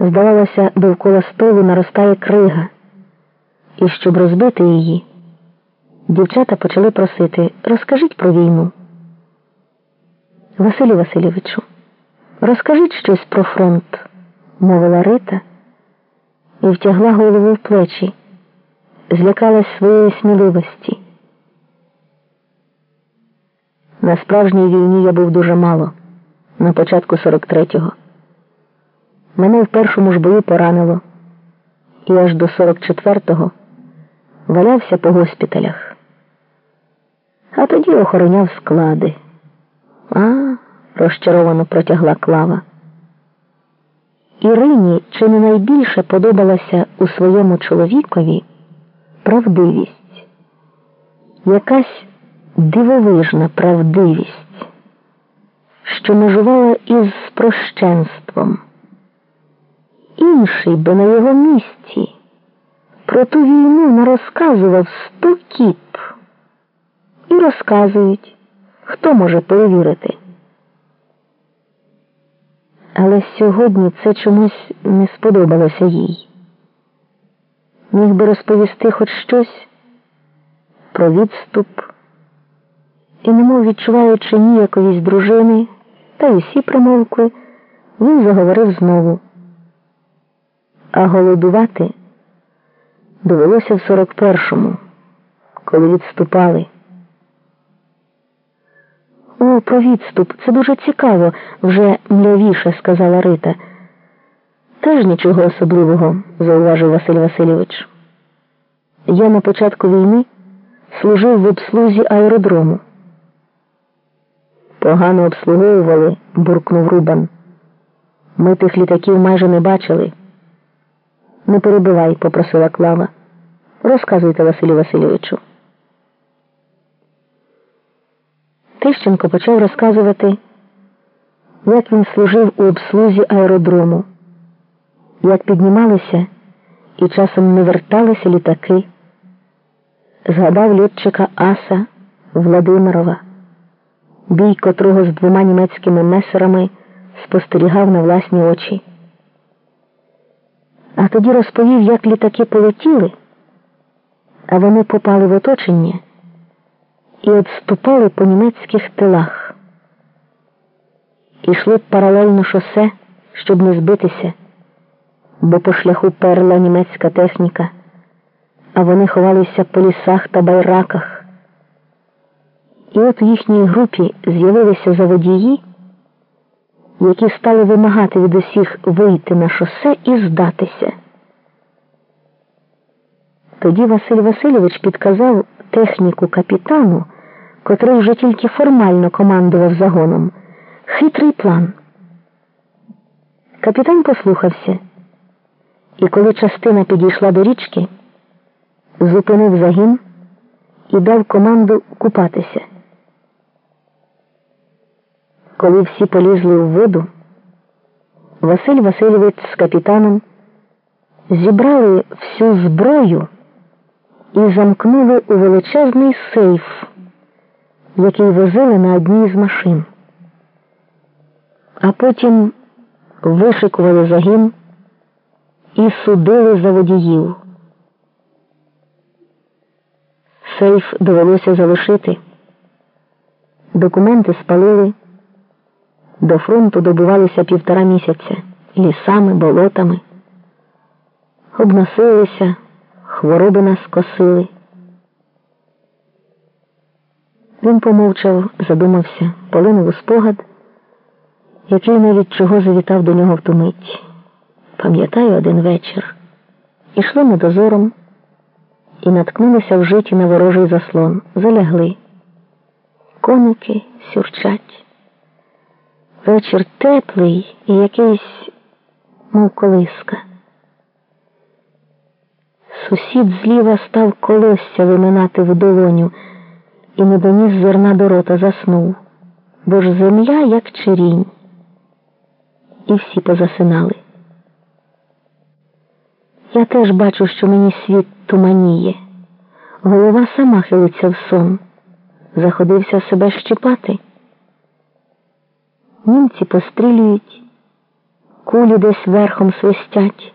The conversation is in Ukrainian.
Здавалося, довкола столу наростає крига, і щоб розбити її, дівчата почали просити розкажіть про війну. Василю Васильовичу, розкажіть щось про фронт, мовила Рита і втягла голову в плечі, злякалась своєї сміливості. На справжній війні я був дуже мало, на початку 43-го. Мене в першому ж бою поранило, і аж до 44-го валявся по госпіталях. А тоді охороняв склади. А, розчаровано протягла клава. Ірині чи не найбільше подобалася у своєму чоловікові правдивість, якась дивовижна правдивість, що межувала із спрощенством. Інший би на його місці про ту війну не розказував сто кіп. І розказують, хто може перевірити. Але сьогодні це чомусь не сподобалося їй. Міг би розповісти хоч щось про відступ і, немов відчуваючи ніяковість дружини та усі примовки, він заговорив знову. А голодувати довелося в 41-му, коли відступали. О, про відступ. Це дуже цікаво, вже млявіше сказала Рита. Теж нічого особливого, зауважив Василь Васильович. Я на початку війни служив в обслузі аеродрому. Погано обслуговували, буркнув Рубан. Ми тих літаків майже не бачили. Не перебивай, попросила Клава. Розказуйте Василю Васильовичу. Тищенко почав розказувати, як він служив у обслузі аеродрому, як піднімалися і часом не верталися літаки. Згадав льотчика Аса Владимирова, бій котрого з двома німецькими месерами спостерігав на власні очі. А тоді розповів, як літаки полетіли, а вони попали в оточення і відступали по німецьких тилах. Ішли паралельно шосе, щоб не збитися, бо по шляху перла німецька техніка, а вони ховалися по лісах та байраках. І от у їхній групі з'явилися заводії, які стали вимагати від усіх вийти на шосе і здатися. Тоді Василь Васильович підказав техніку капітану, котрий вже тільки формально командував загоном, хитрий план. Капітан послухався, і коли частина підійшла до річки, зупинив загін і дав команду купатися. Коли всі полізли в воду, Василь Васильович з капітаном зібрали всю зброю і замкнули у величезний сейф, який возили на одній з машин. А потім вишикували загін і судили за водіїв. Сейф довелося залишити. Документи спалили. До фронту добувалися півтора місяця лісами, болотами, обносилися хвороби нас косили. Він помовчав, задумався, полинув у спогад, який навіть чого завітав до нього в ту мить. Пам'ятаю один вечір. Ішли ми дозором і наткнулися в житі на ворожий заслон. Залягли. Коники сюрчать. Вечір теплий і якийсь, мов колиска. Сусід зліва став колосся виминати в долоню і не доніс зерна до рота заснув, бо ж земля, як черінь. І всі позасинали. Я теж бачу, що мені світ туманіє. Голова сама хилиться в сон, заходився себе щипати. Німці пострілюють. кулі десь верхом свистять.